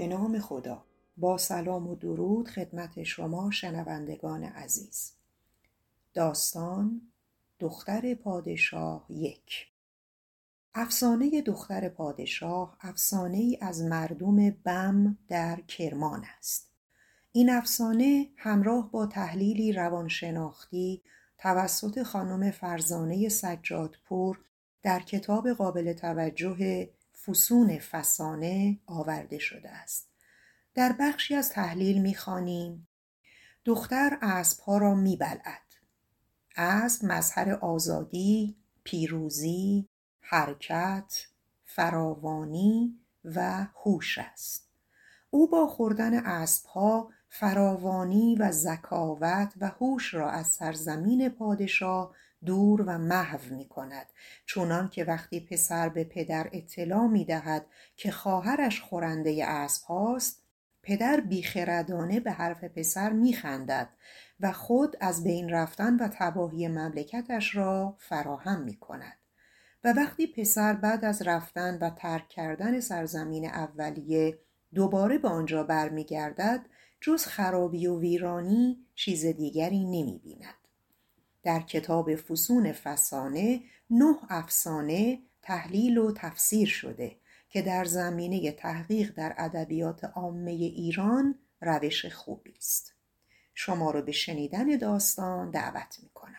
به نام خدا. با سلام و درود خدمت شما شنوندگان عزیز. داستان دختر پادشاه یک. افسانه دختر پادشاه افسانه ای از مردم بم در کرمان است. این افسانه همراه با تحلیلی روانشناختی توسط خانم فرزانه سجادپور در کتاب قابل توجه فسون فسانه آورده شده است. در بخشی از تحلیل می‌خوانیم. دختر اسبها را میبلعد. اسب مظهر آزادی پیروزی حرکت فراوانی و هوش است. او با خوردن اسبها فراوانی و ذکاوت و هوش را از سرزمین پادشاه دور و محو می کند چونان که وقتی پسر به پدر اطلاع می دهد که خواهرش خورنده اسب هاست پدر بیخردانه به حرف پسر می خندد و خود از بین رفتن و تباهی مملکتش را فراهم می کند و وقتی پسر بعد از رفتن و ترک کردن سرزمین اولیه دوباره به آنجا برمیگردد جز خرابی و ویرانی چیز دیگری نمی بیند. در کتاب فسون فسانه نه افسانه تحلیل و تفسیر شده که در زمینه تحقیق در ادبیات عامه ایران روش خوبی است. شما رو به شنیدن داستان دعوت می کنم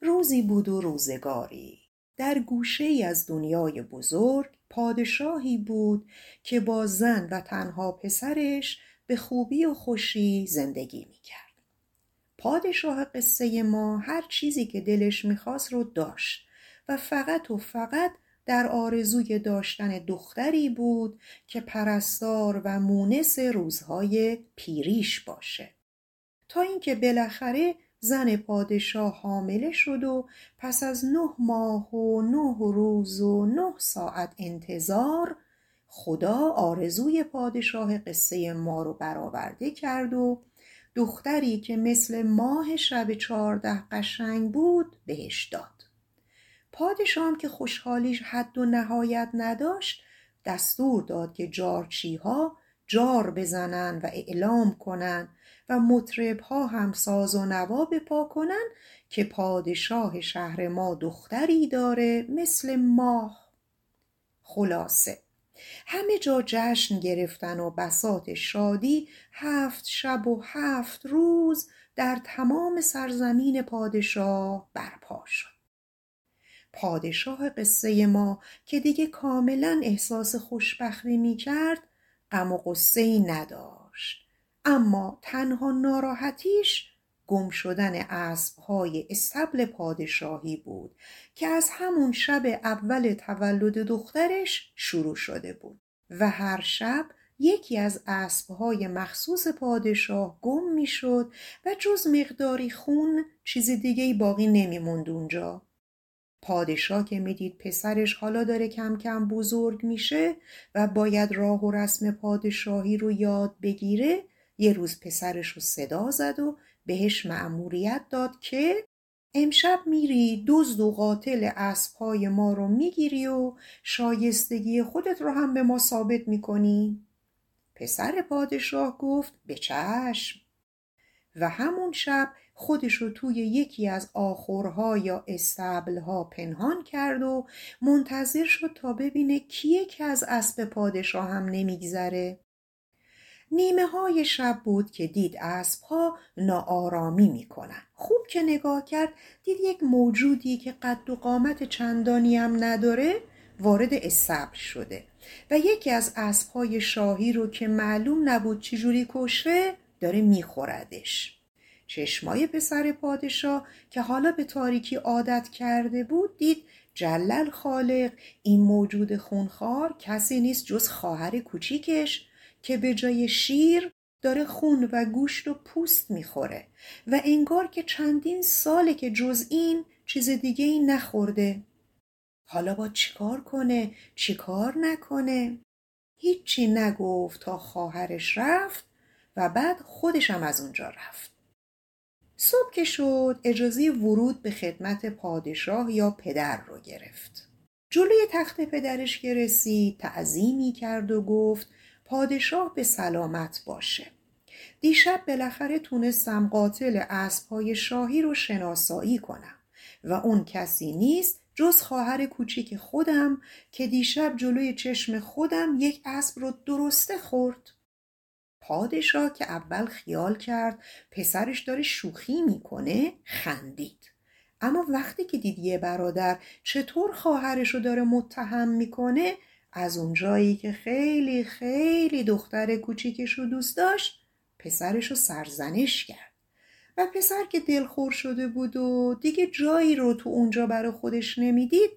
روزی بود و روزگاری. در گوشه ای از دنیای بزرگ پادشاهی بود که با زن و تنها پسرش به خوبی و خوشی زندگی می کرد. پادشاه قصه ما هر چیزی که دلش می‌خواست رو داشت و فقط و فقط در آرزوی داشتن دختری بود که پرستار و مونس روزهای پیریش باشه. تا اینکه بالاخره زن پادشاه حامله شد و پس از نه ماه و نه روز و نه ساعت انتظار خدا آرزوی پادشاه قصه ما رو برآورده کرد و دختری که مثل ماه شب چهارده قشنگ بود بهش داد. پادشاهم که خوشحالیش حد و نهایت نداشت دستور داد که جارچیها جار بزنن و اعلام کنن و مطربها هم ساز و نوا بپا کنن که پادشاه شهر ما دختری داره مثل ماه. خلاصه. همه جا جشن گرفتن و بسات شادی هفت شب و هفت روز در تمام سرزمین پادشاه برپا شد. پادشاه قصه ما که دیگه کاملا احساس خوشبختی می کرد غم و قصه ای نداشت. اما تنها ناراحتیش گم شدن اسبهای استبل پادشاهی بود که از همون شب اول تولد دخترش شروع شده بود و هر شب یکی از اسبهای مخصوص پادشاه گم می‌شد و جز مقداری خون چیز دیگه باقی نمیموند اونجا. پادشاه که می‌دید پسرش حالا داره کم کم بزرگ میشه و باید راه و رسم پادشاهی رو یاد بگیره یه روز پسرش رو صدا زد و بهش مأموریت داد که امشب میری دزد و قاتل اسبهای ما رو می‌گیری و شایستگی خودت رو هم به ما ثابت می‌کنی. پسر پادشاه گفت به چشم. و همون شب خودش رو توی یکی از آخرها یا استبلها پنهان کرد و منتظر شد تا ببینه کیه که از اسب پادشاه هم نمیگذره. نیمه های شب بود که دید اسب ها ناآرامی می‌کنن خوب که نگاه کرد دید یک موجودی که قد و قامت چندانی هم نداره وارد استبل شده و یکی از اسب های شاهی رو که معلوم نبود چجوری کشه داره میخوردش. چشمای پسر پادشاه که حالا به تاریکی عادت کرده بود دید جلل خالق این موجود خونخوار کسی نیست جز خواهر کوچیکش که به جای شیر داره خون و گوشت و پوست می‌خوره و انگار که چندین ساله که جز این چیز دیگه ای نخورده. حالا با چیکار کنه؟ چیکار نکنه؟ هیچی نگفت تا خواهرش رفت و بعد خودشم از اونجا رفت. صبح که شد اجازه ورود به خدمت پادشاه یا پدر رو گرفت. جلوی تخت پدرش که رسید تعظیمی کرد و گفت پادشاه به سلامت باشه. دیشب بالاخره تونستم قاتل اسبهای شاهی رو شناسایی کنم و اون کسی نیست جز خواهر کوچیک خودم که دیشب جلوی چشم خودم یک اسب رو درسته خورد. پادشاه که اول خیال کرد پسرش داره شوخی می‌کنه خندید. اما وقتی که دید یه برادر چطور خواهرش رو داره متهم می‌کنه از اونجایی که خیلی خیلی دختر کوچیکش رو دوست داشت پسرش رو سرزنش کرد. و پسر که دلخور شده بود و دیگه جایی رو تو اونجا برای خودش نمی‌دید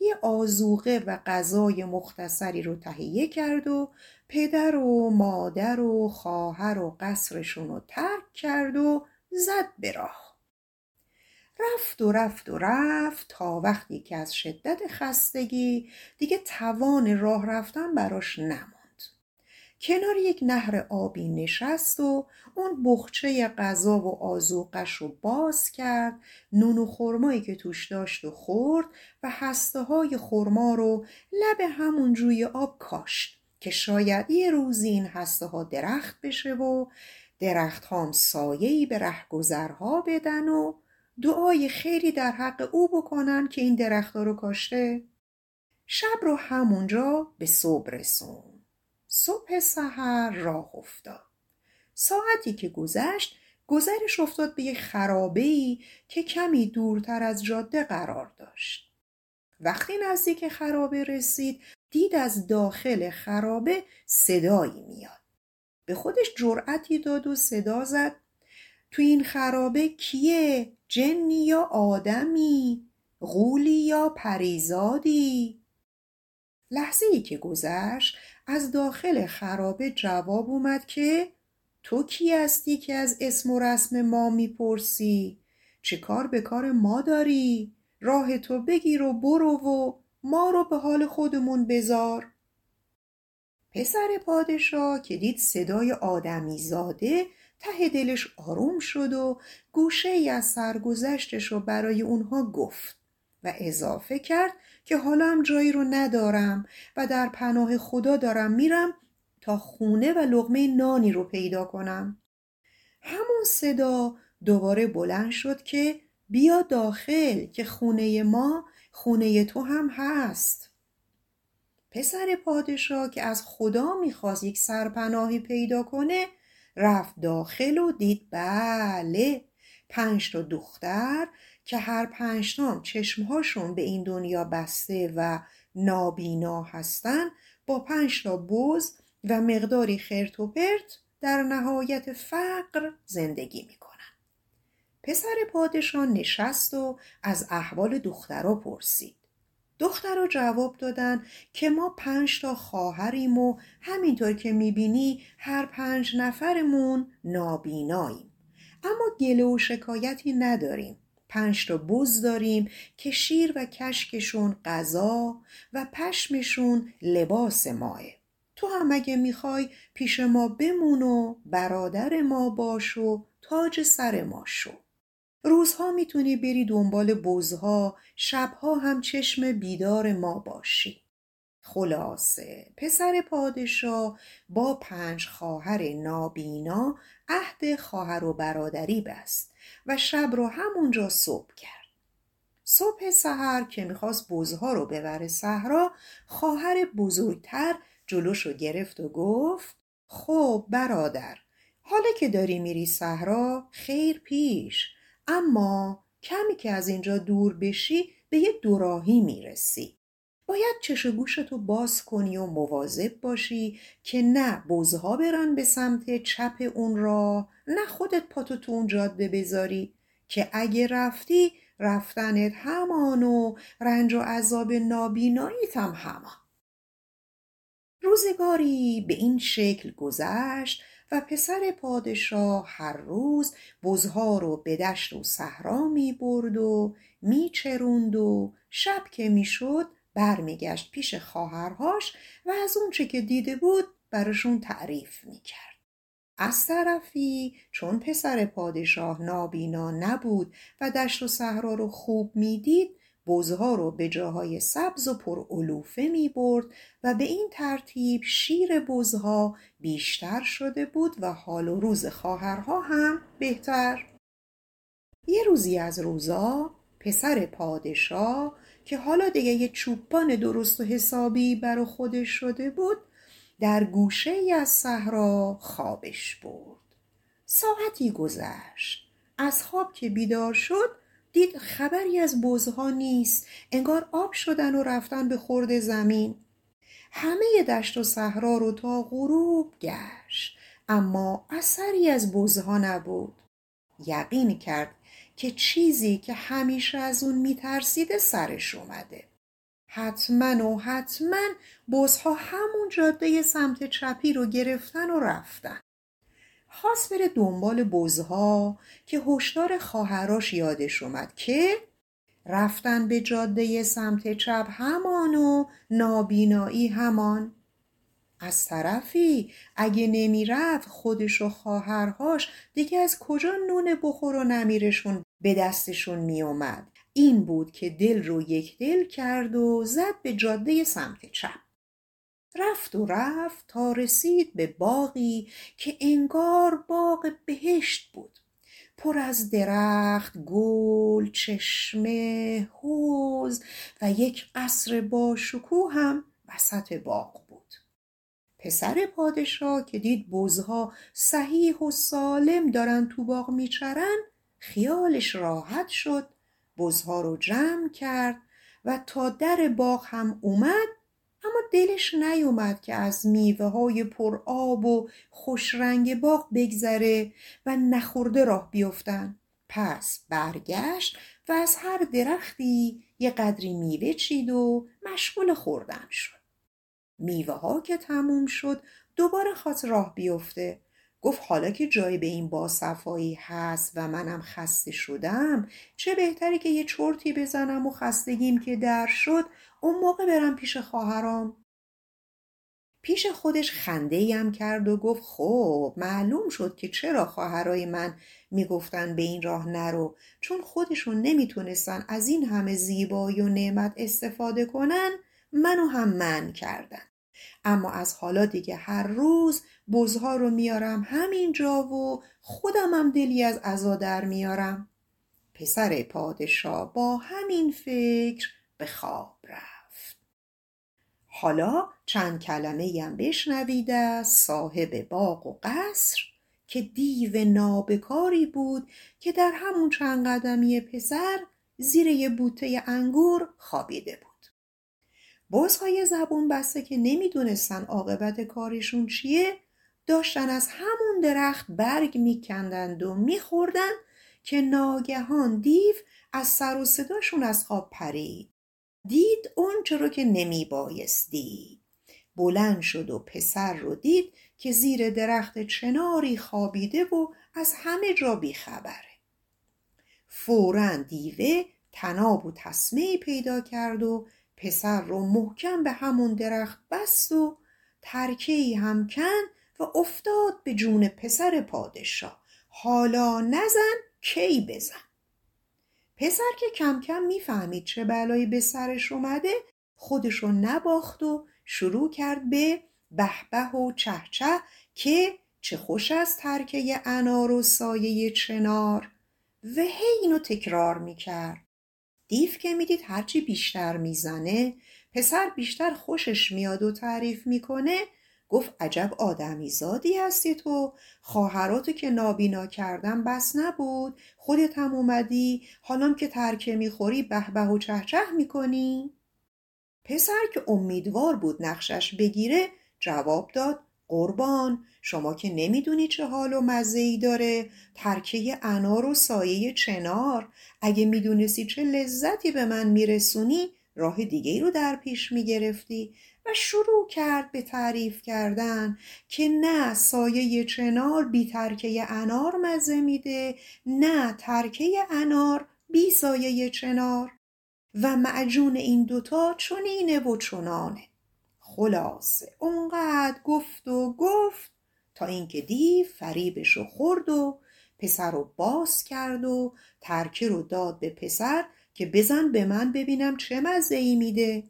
یه آزوقه و غذای مختصری رو تهیه کرد و پدر و مادر و خواهر و قصرشون رو ترک کرد و زد به راه. رفت و رفت و رفت تا وقتی که از شدت خستگی دیگه توان راه رفتن براش نموند کنار یک نهر آبی نشست و اون بخچه غذا و آزوقش رو باز کرد نون و خرمایی که توش داشت و خورد و هسته های خرما رو لب همون جوی آب کاشت که شاید یه روزی این هسته ها درخت بشه و درخت هم سایهی به رهگذرها بدن و دعای خیری در حق او بکنن که این درختها رو کاشته. شب رو همونجا به صبح رسون. صبح سحر راه افتاد. ساعتی که گذشت گذرش افتاد به یک خرابه که کمی دورتر از جاده قرار داشت. وقتی نزدیک خرابه رسید دید از داخل خرابه صدایی میاد. به خودش جرأتی داد و صدا زد. تو این خرابه کیه؟ جنی یا آدمی؟ غولی یا پریزادی؟ لحظه ای که گذشت از داخل خرابه جواب اومد که تو کی هستی که از اسم و رسم ما می‌پرسی؟ چه کار به کار ما داری؟ راه تو بگیر و برو و ما رو به حال خودمون بذار. پسر پادشاه که دید صدای آدمی زاده ته دلش آروم شد و گوشه ای از سرگذشتش رو برای اونها گفت و اضافه کرد که حالا هم جایی رو ندارم و در پناه خدا دارم میرم تا خونه و لغمه نانی رو پیدا کنم. همون صدا دوباره بلند شد که بیا داخل که خونه ما خونه تو هم هست. پسر پادشاه که از خدا می‌خواست یک سرپناهی پیدا کنه رفت داخل و دید بله پنج تا دختر که هر پنجتام چشمهاشون به این دنیا بسته و نابینا هستن با پنج تا بز و مقداری خرت و پرت در نهایت فقر زندگی می‌کنن. پسر پادشاه نشست و از احوال دخترها پرسید. دخترها جواب دادن که ما پنج تا خواهریم و همینطور که می‌بینی هر پنج نفرمون نابیناییم. اما گله و شکایتی نداریم. پنج تا بز داریم که شیر و کشکشون غذا و پشمشون لباس ماه تو هم اگه می‌خوای پیش ما بمون و برادر ما باش و تاج سر ما شو. روزها می‌تونی بری دنبال بزها شبها هم چشم بیدار ما باشی. خلاصه پسر پادشاه با پنج خواهر نابینا عهد خواهر و برادری بست و شب رو همونجا صبح کرد. صبح سحر که می‌خواست بزها رو ببره صحرا خواهر بزرگتر جلوش گرفت و گفت خب برادر حالا که داری میری صحرا خیر پیش. اما کمی که از اینجا دور بشی به یه دوراهی می‌رسی. باید چش گوشتو باز کنی و مواظب باشی که نه بزها برن به سمت چپ اون را نه خودت پاتو تو اون جاده بذاری که اگه رفتی رفتنت همان و رنج و عذاب نابیناییت هم همان. روزگاری به این شکل گذشت و پسر پادشاه هر روز بزها رو به دشت و صحرا می برد و می چروند و شب که می شد برمیگشت پیش خواهرهاش و از اونچه که دیده بود براشون تعریف می کرد. از طرفی چون پسر پادشاه نابینا نبود و دشت و صحرا رو خوب می‌دید بزها رو به جاهای سبز و پر علوفه می برد و به این ترتیب شیر بزها بیشتر شده بود و حال و روز خواهرها هم بهتر. یه روزی از روزا پسر پادشاه که حالا دیگه یه چوبان درست و حسابی برا خودش شده بود در گوشه ای از صحرا خوابش برد. ساعتی گذشت. از خواب که بیدار شد دید خبری از بزها نیست. انگار آب شدن و رفتن به خورد زمین. همه دشت و صحرا رو تا غروب گشت. اما اثری از بزها نبود. یقین کرد که چیزی که همیشه از اون میترسیده سرش اومده. حتما و حتما بزها همون جاده سمت چپی رو گرفتن و رفتن. خواست بره دنبال بزها که هشدار خواهراش یادش اومد که رفتن به جاده سمت چپ همان و نابینایی همان. از طرفی اگه نمی‌رفت خودش و خواهرهاش دیگه از کجا نون بخور و نمیرشون به دستشون میومد این بود که دل رو یک دل کرد و زد به جاده سمت چپ. رفت و رفت تا رسید به باقی که انگار باغ بهشت بود پر از درخت، گل، چشمه، حوز و یک قصر با شکوه هم وسط باغ بود. پسر پادشاه که دید بزها صحیح و سالم دارن تو باغ میچرن خیالش راحت شد بزها رو جمع کرد و تا در باغ هم اومد اما دلش نیومد که از میوه های پر آب و خوش رنگ باغ بگذره و نخورده راه بیفتن پس برگشت و از هر درختی یه قدری میوه چید و مشغول خوردن شد. میوه ها که تموم شد دوباره خواست راه بیفته. گفت حالا که جای به این باصفایی هست و منم خسته شدم چه بهتری که یه چرتی بزنم و خستگیم که در شد اون موقع برم پیش خواهرام. پیش خودش خنده هم کرد و گفت خب معلوم شد که چرا خواهرای من می‌گفتن به این راه نرو. چون خودشون نمی‌تونستن از این همه زیبایی و نعمت استفاده کنن منو هم من کردن. اما از حالا دیگه هر روز بزها رو میارم همین جا و خودم هم دلی از عزا در میارم. پسر پادشاه با همین فکر به خواب حالا چند کلمه هم بشنوید از صاحب باغ و قصر که دیو نابکاری بود که در همون چند قدمی پسر زیر یه بوته انگور خوابیده بود. بزهای زبون بسته که نمی‌دونستن عاقبت کارشون چیه داشتن از همون درخت برگ میکندند و میخوردن که ناگهان دیو از سر و صداشون از خواب پرید. دید اون رو که نمیبایست دید بلند شد و پسر رو دید که زیر درخت چناری خوابیده و از همه جا بیخبره. فورا دیوه تناب و تسمه پیدا کرد و پسر رو محکم به همون درخت بست و ترکه ای هم کن و افتاد به جون پسر پادشاه. حالا نزن کی بزن؟ پسر که کم کم می‌فهمید چه بلایی به سرش اومده خودشو نباخت و شروع کرد به بهبه و چهچه که چه خوش از ترکه انار و سایه چنار. و هی اینو تکرار می‌کرد. دیو که می‌دید هرچی بیشتر می‌زنه پسر بیشتر خوشش میاد و تعریف می‌کنه گفت عجب آدمی زادی هستی تو خواهراتو که نابینا کردم بس نبود. خودت هم اومدی حالام که ترکه می‌خوری به به و چهچه می‌کنی. پسر که امیدوار بود نقشش بگیره جواب داد قربان شما که نمی‌دونی چه حال و مزه ای داره. ترکه انار و سایه چنار. اگه می‌دونستی چه لذتی به من میرسونی راه دیگه ای رو در پیش می‌گرفتی و شروع کرد به تعریف کردن که نه سایه چنار بی ترکه انار مزه میده نه ترکه انار بی سایه چنار و معجون این دوتا چونینه و چنانه. خلاصه اونقدر گفت و گفت تا اینکه دیو فریبش خورد و پسر رو باز کرد و ترکه رو داد به پسر که بزن به من ببینم چه مزه ای میده.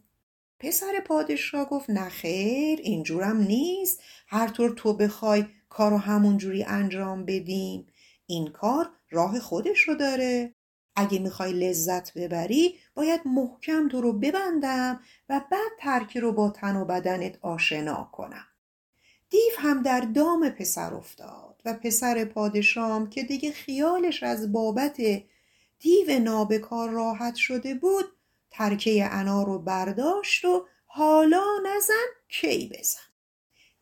پسر پادشاه گفت نخیر اینجورم نیست. هر طور تو بخوای کارو همونجوری انجام بدیم. این کار راه خودش رو داره. اگه می‌خوای لذت ببری باید محکم تو رو ببندم و بعد ترکی رو با تن و بدنت آشنا کنم. دیو هم در دام پسر افتاد و پسر پادشام که دیگه خیالش از بابت دیو نابکار راحت شده بود ترکه انا رو برداشت و حالا نزن کی بزن.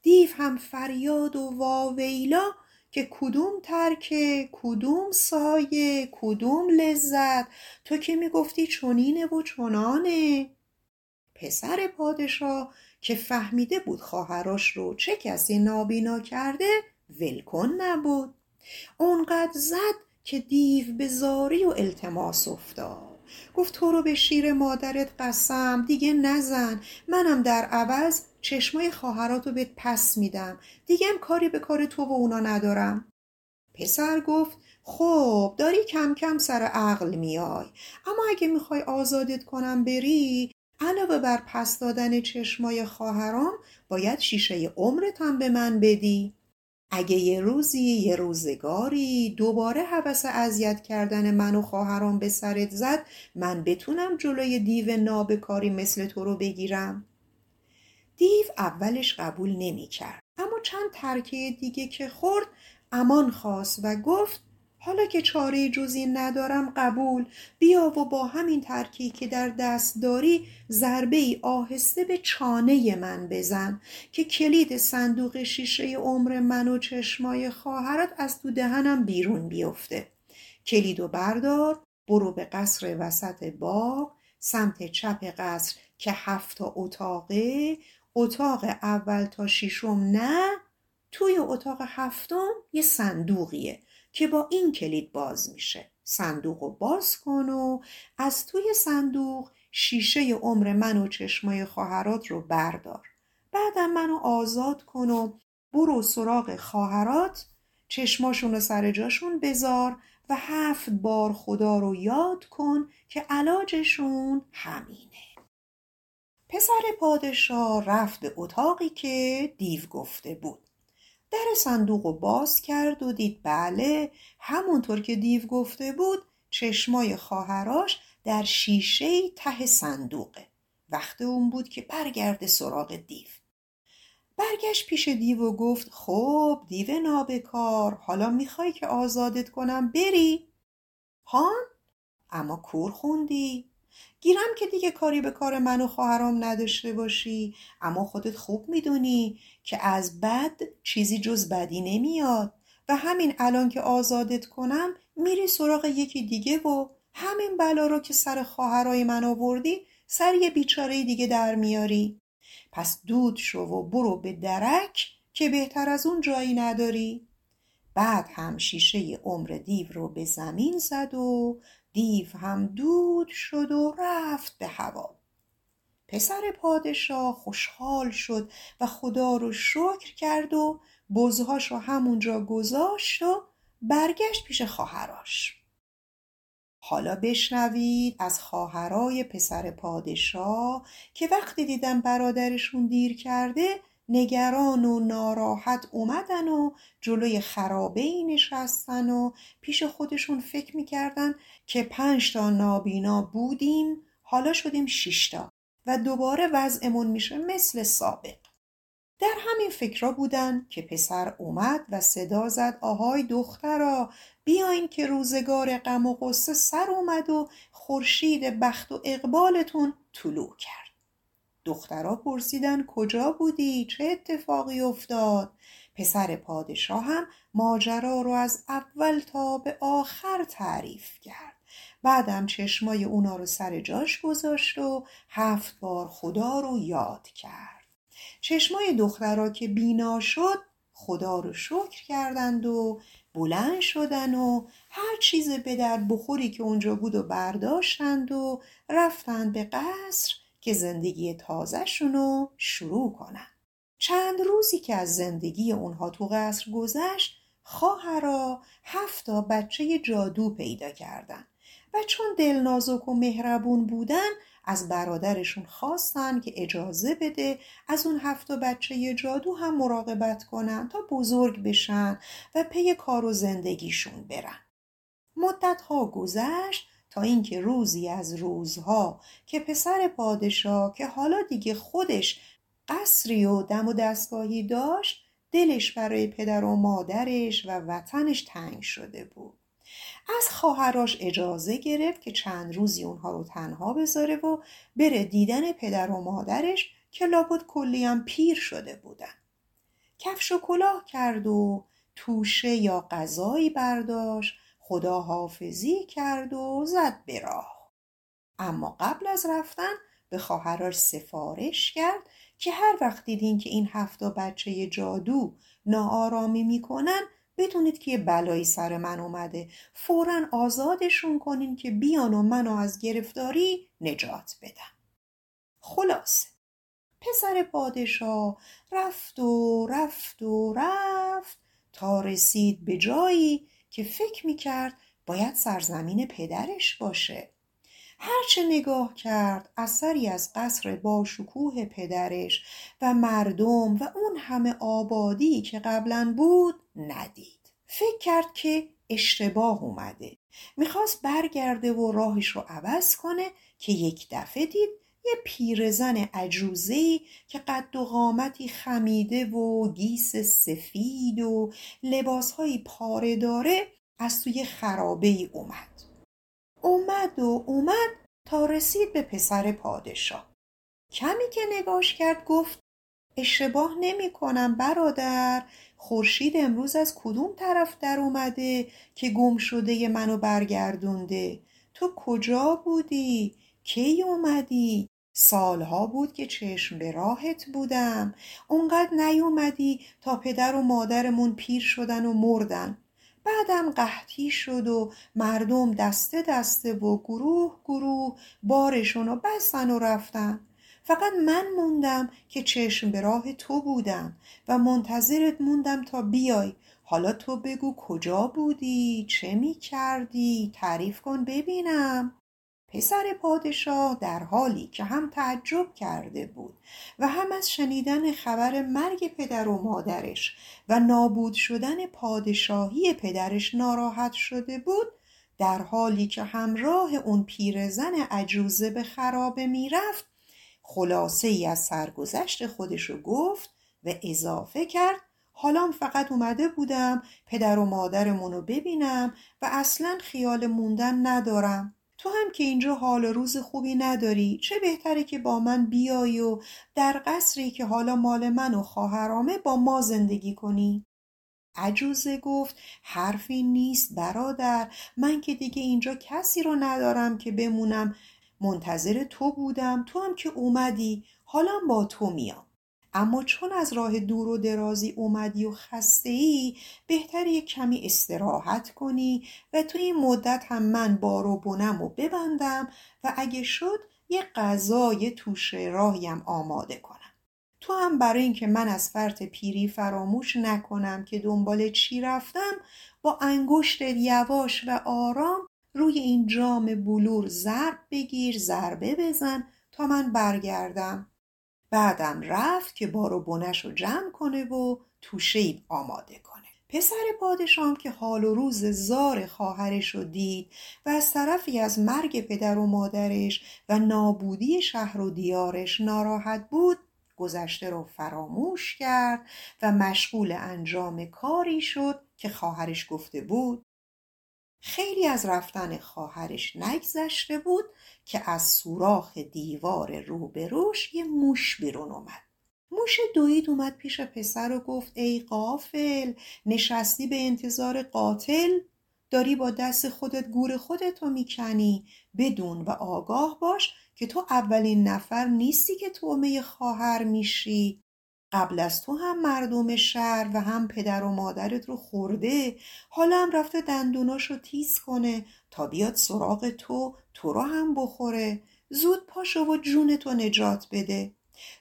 دیو هم فریاد و واویلا که کدوم ترکه کدوم سایه کدوم لذت تو که می‌گفتی چونینه و چنانه. پسر پادشاه که فهمیده بود خواهرش رو چه کسی نابینا کرده ولکن نبود. اونقدر زد که دیو به زاری و التماس افتاد. گفت تو رو به شیر مادرت قسم دیگه نزن. منم در عوض چشمای خواهراتو بهت پس میدم. دیگه کاری به کار تو و اونا ندارم. پسر گفت خب داری کم کم سر عقل میای. اما اگه می‌خوای آزادت کنم بری علاوه بر پس دادن چشمای خواهرام باید شیشه عمرت هم به من بدی. اگه یه روزی یه روزگاری دوباره حوث اذیت کردن من و خواهرام به سرت زد من بتونم جلوی دیو نابکاری مثل تو رو بگیرم؟ دیو اولش قبول نمی کرد اما چند ترکه دیگه که خورد امان خواست و گفت حالا که چاره جز این ندارم قبول. بیا و با همین ترکی که در دست داری ضربه ای آهسته به چانه من بزن که کلید صندوق شیشه عمر من و چشمای خواهرت از تو دهنم بیرون بیفته. کلید و بردار برو به قصر وسط باغ سمت چپ قصر که هفت تا اتاقه. اتاق اول تا ششم نه توی اتاق هفتم یه صندوقیه. که با این کلید باز میشه. صندوق رو باز کن و از توی صندوق شیشه عمر من و چشمای خواهرات رو بردار. بعدم منو آزاد کن و برو سراغ خواهرات چشماشون رو سر جاشون بذار و هفت بار خدا رو یاد کن که علاجشون همینه. پسر پادشاه رفت به اتاقی که دیو گفته بود. در صندوق رو باز کرد و دید بله همونطور که دیو گفته بود چشمای خواهراش در شیشه ته صندوقه. وقت اون بود که برگرده سراغ دیو. برگشت پیش دیو و گفت خب دیو نابکار حالا می‌خوای که آزادت کنم بری؟ هان اما کور خوندی. گیرم که دیگه کاری به کار من و خواهرام نداشته باشی. اما خودت خوب می‌دونی که از بد چیزی جز بدی نمیاد. و همین الان که آزادت کنم میری سراغ یکی دیگه و همین بلا رو که سر خواهرای من آوردی سر یه بیچاره دیگه در میاری. پس دود شو و برو به درک که بهتر از اون جایی نداری. بعد هم شیشه عمر دیو رو به زمین زد و دیو هم دود شد و رفت به هوا. پسر پادشاه خوشحال شد و خدا رو شکر کرد و بزهاش رو همونجا گذاشت و برگشت پیش خواهراش حالا بشنوید از خواهرای پسر پادشاه که وقتی دیدن برادرشون دیر کرده نگران و ناراحت اومدن و جلوی خرابه ای نشستن و پیش خودشون فکر می‌کردن که پنج تا نابینا بودیم حالا شدیم شیشتا و دوباره وضعمون میشه مثل سابق. در همین فکرها بودن که پسر اومد و صدا زد آهای دخترا بیاین که روزگار غم و غصه سر اومد و خورشید بخت و اقبالتون طلوع کرد. دخترها پرسیدن کجا بودی؟ چه اتفاقی افتاد؟ پسر پادشاه هم ماجرا رو از اول تا به آخر تعریف کرد. بعدم چشمای اونا رو سر جاش گذاشت و هفت بار خدا رو یاد کرد. چشمای دخترها که بینا شد خدا رو شکر کردند و بلند شدن و هر چیز به در بخوری که اونجا بود و برداشتند و رفتند به قصر که زندگی تازهشون رو شروع کنن. چند روزی که از زندگی اونها تو قصر گذشت خواهرا هفتا بچه جادو پیدا کردن و چون دلنازک و مهربون بودن از برادرشون خواستن که اجازه بده از اون هفت بچه جادو هم مراقبت کنن تا بزرگ بشن و پی کار و زندگیشون برن. مدت ها گذشت تا اینکه روزی از روزها که پسر پادشاه که حالا دیگه خودش قصری و دم و دستگاهی داشت دلش برای پدر و مادرش و وطنش تنگ شده بود. از خواهراش اجازه گرفت که چند روزی اونها رو تنها بذاره و بره دیدن پدر و مادرش که لابد کلیم پیر شده بودن. کفش و کلاه کرد و توشه یا غذایی برداشت خدا حافظی کرد و زد به راه. اما قبل از رفتن به خواهراش سفارش کرد که هر وقت دیدین که این هفته بچه جادو ناآرامی می‌کنن بدونید که یه بلایی سر من اومده. فورا آزادشون کنین که بیان و منو از گرفتاری نجات بدن. خلاصه پسر پادشاه رفت و رفت و رفت تا رسید به جایی که فکر می‌کرد باید سرزمین پدرش باشه. هرچه نگاه کرد اثری از قصر با شکوه پدرش و مردم و اون همه آبادی که قبلا بود ندید. فکر کرد که اشتباه اومده. می‌خواست برگرده و راهش رو عوض کنه که یک دفعه دید یه پیرزن عجوزهی که قد و قامتی خمیده و گیس سفید و لباسهایی پاره داره از توی خرابه ای اومد. اومد و اومد تا رسید به پسر پادشاه. کمی که نگاش کرد گفت اشتباه نمی کنم برادر خورشید امروز از کدوم طرف در اومده که گم شده منو برگردونده؟ تو کجا بودی؟ کی اومدی؟ سالها بود که چشم به راهت بودم. اونقدر نیومدی تا پدر و مادرمون پیر شدن و مردن. بعدم قحطی شد و مردم دسته دسته و گروه گروه بارشون رو بستن و رفتن. فقط من موندم که چشم به راه تو بودم و منتظرت موندم تا بیای. حالا تو بگو کجا بودی؟ چه می کردی تعریف کن ببینم. پسر پادشاه در حالی که هم تعجب کرده بود و هم از شنیدن خبر مرگ پدر و مادرش و نابود شدن پادشاهی پدرش ناراحت شده بود در حالی که همراه اون پیرزن عجوزه به خرابه می‌رفت خلاصه ای از سرگذشت خودشو گفت و اضافه کرد حالا فقط اومده بودم پدر و مادرمونو ببینم و اصلا خیال موندن ندارم. تو هم که اینجا حال و روز خوبی نداری چه بهتره که با من بیای و در قصری که حالا مال من و خواهرامه با ما زندگی کنی؟ عجوزه گفت حرفی نیست برادر من که دیگه اینجا کسی رو ندارم که بمونم. منتظر تو بودم تو هم که اومدی حالا با تو میام. اما چون از راه دور و درازی اومدی و خسته ای بهتر یک کمی استراحت کنی و تو این مدت هم من بار و بنم و ببندم و اگه شد یه غذای توش راهیم آماده کنم. تو هم برای اینکه من از فرط پیری فراموش نکنم که دنبال چی رفتم با انگشت یواش و آرام روی این جام بلور ضرب بگیر ضربه بزن تا من برگردم. بعدم رفت که بار و بنش رو جمع کنه و توشه آماده کنه. پسر پادشام که حال و روز زار خواهرش رو دید و از طرفی از مرگ پدر و مادرش و نابودی شهر و دیارش ناراحت بود گذشته رو فراموش کرد و مشغول انجام کاری شد که خواهرش گفته بود خیلی از رفتن خواهرش نگذشته بود که از سوراخ دیوار روبروش یه موش بیرون اومد. موش دوید اومد پیش پسر و گفت ای قافل نشستی به انتظار قاتل؟ داری با دست خودت گور خودتو می‌کنی. بدون و آگاه باش که تو اولین نفر نیستی که تومه خواهر میشی. قبل از تو هم مردم شهر و هم پدر و مادرت رو خورده. حالا هم رفته دندوناشو تیز کنه تا بیاد سراغ تو تو رو هم بخوره. زود پاشو و جونتو نجات بده.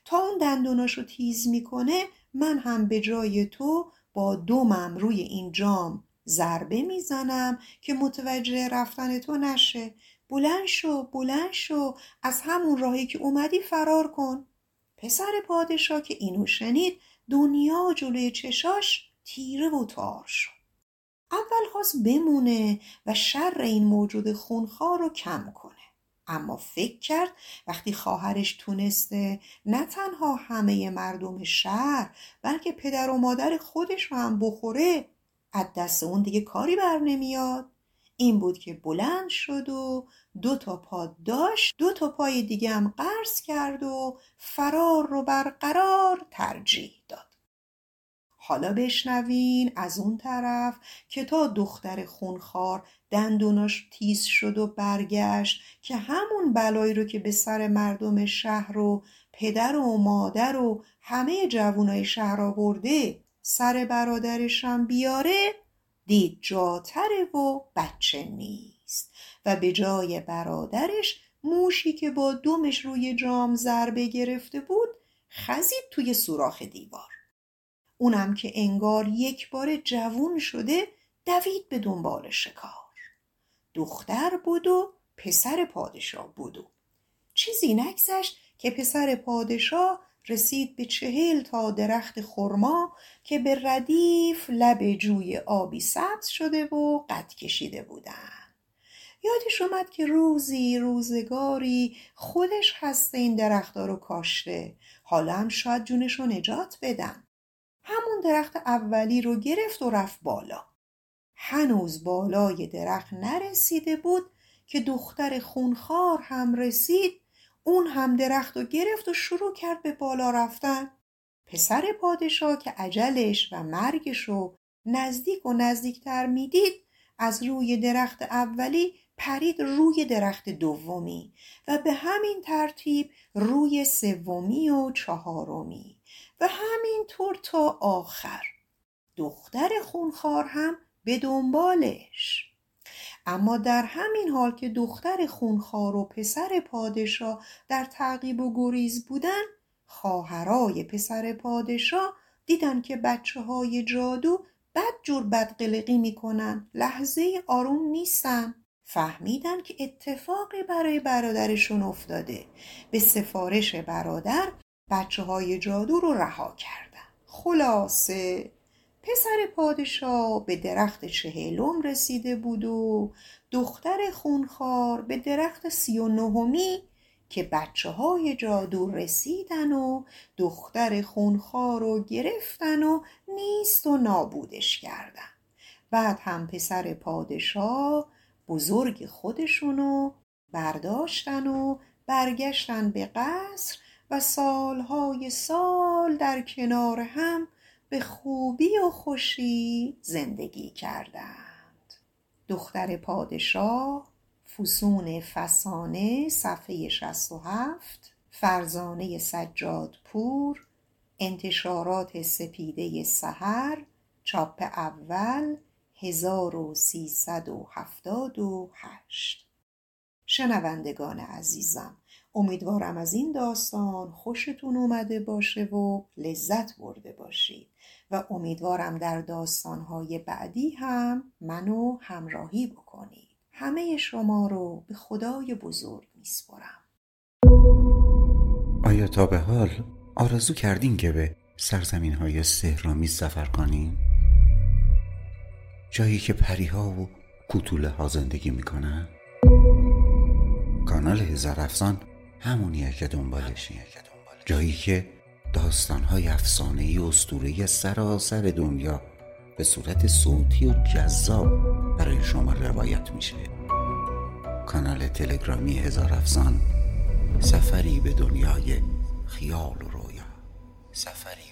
تا اون دندوناشو تیز می‌کنه من هم به جای تو با دومم روی این جام ضربه می‌زنم که متوجه رفتن تو نشه. بلند شو بلند شو. از همون راهی که اومدی فرار کن. پسر پادشاه که اینو شنید دنیا جلوی چشاش تیره و تار شد. اول خواست بمونه و شر این موجود خونخوار رو کم کنه. اما فکر کرد وقتی خواهرش تونسته نه تنها همه مردم شهر بلکه پدر و مادر خودش رو هم بخوره از دست اون دیگه کاری بر نمیاد. این بود که بلند شد و دو تا پا داشت دو تا پای دیگه هم قرض کرد و فرار رو برقرار ترجیح داد. حالا بشنوین از اون طرف که تا دختر خونخوار دندوناش تیز شد و برگشت که همون بلایی رو که به سر مردم شهر و پدر و مادر و همه جوانای شهر آورده سر برادرشم بیاره دید جاتره و بچه نیست. و به جای برادرش موشی که با دومش روی جام ضربه گرفته بود خزید توی سوراخ دیوار. اونم که انگار یک بار جوون شده دوید به دنبال شکار. دختر بود و پسر پادشاه بود و چیزی نگذشت که پسر پادشاه رسید به چهل تا درخت خرما که به ردیف لب جوی آبی سبز شده و قد کشیده بودن. یادش اومد که روزی روزگاری خودش هسته این درختها رو کاشته. حالا هم شاید جونش رو نجات بدن. همون درخت اولی رو گرفت و رفت بالا. هنوز بالای درخت نرسیده بود که دختر خونخوار هم رسید اون هم درخت و گرفت و شروع کرد به بالا رفتن. پسر پادشاه که عجلش و مرگش رو نزدیک و نزدیکتر می‌دید از روی درخت اولی پرید روی درخت دومی و به همین ترتیب روی سومی و چهارمی و همین طور تا آخر. دختر خونخوار هم به دنبالش. اما در همین حال که دختر خونخوار و پسر پادشاه در تعقیب و گریز بودن خواهرای پسر پادشاه دیدن که بچه های جادو بد جور بدقلقی می‌کنن لحظه آروم نیستن. فهمیدن که اتفاقی برای برادرشون افتاده. به سفارش برادر بچه های جادو رو رها کردن. خلاصه پسر پادشاه به درخت چهلم رسیده بود و دختر خونخوار به درخت سی و نهمی که بچه های جادو رسیدن و دختر خونخوار رو گرفتن و نیست و نابودش کردن. بعد هم پسر پادشاه بزرگ خودشونو برداشتن و برگشتن به قصر و سالهای سال در کنار هم به خوبی و خوشی زندگی کردند. دختر پادشاه فسون فسانه صفحه 67 فرزانه سجاد پور انتشارات سپیده سحر چاپ اول 1378 شنوندگان عزیزم امیدوارم از این داستان خوشتون اومده باشه و لذت برده باشید. و امیدوارم در داستانهای بعدی هم منو همراهی بکنید. همه شما رو به خدای بزرگ میسپرم آیا تا به حال آرزو کردین که به سرزمین های سهرامی سفر کنین؟ جایی که پریها و کوتوله ها زندگی می‌کنن؟ کانال هزار افسان همونیه که دنبالشی جایی که داستانهای افسانه ای اسطوره سراسر دنیا به صورت صوتی و جذاب برای شما روایت میشه. کانال تلگرامی هزار افسان سفری به دنیای خیال و رویا. سفری